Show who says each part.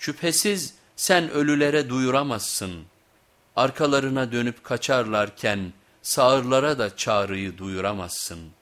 Speaker 1: Şüphesiz sen ölülere duyuramazsın. Arkalarına dönüp kaçarlarken sağırlara da çağrıyı duyuramazsın.''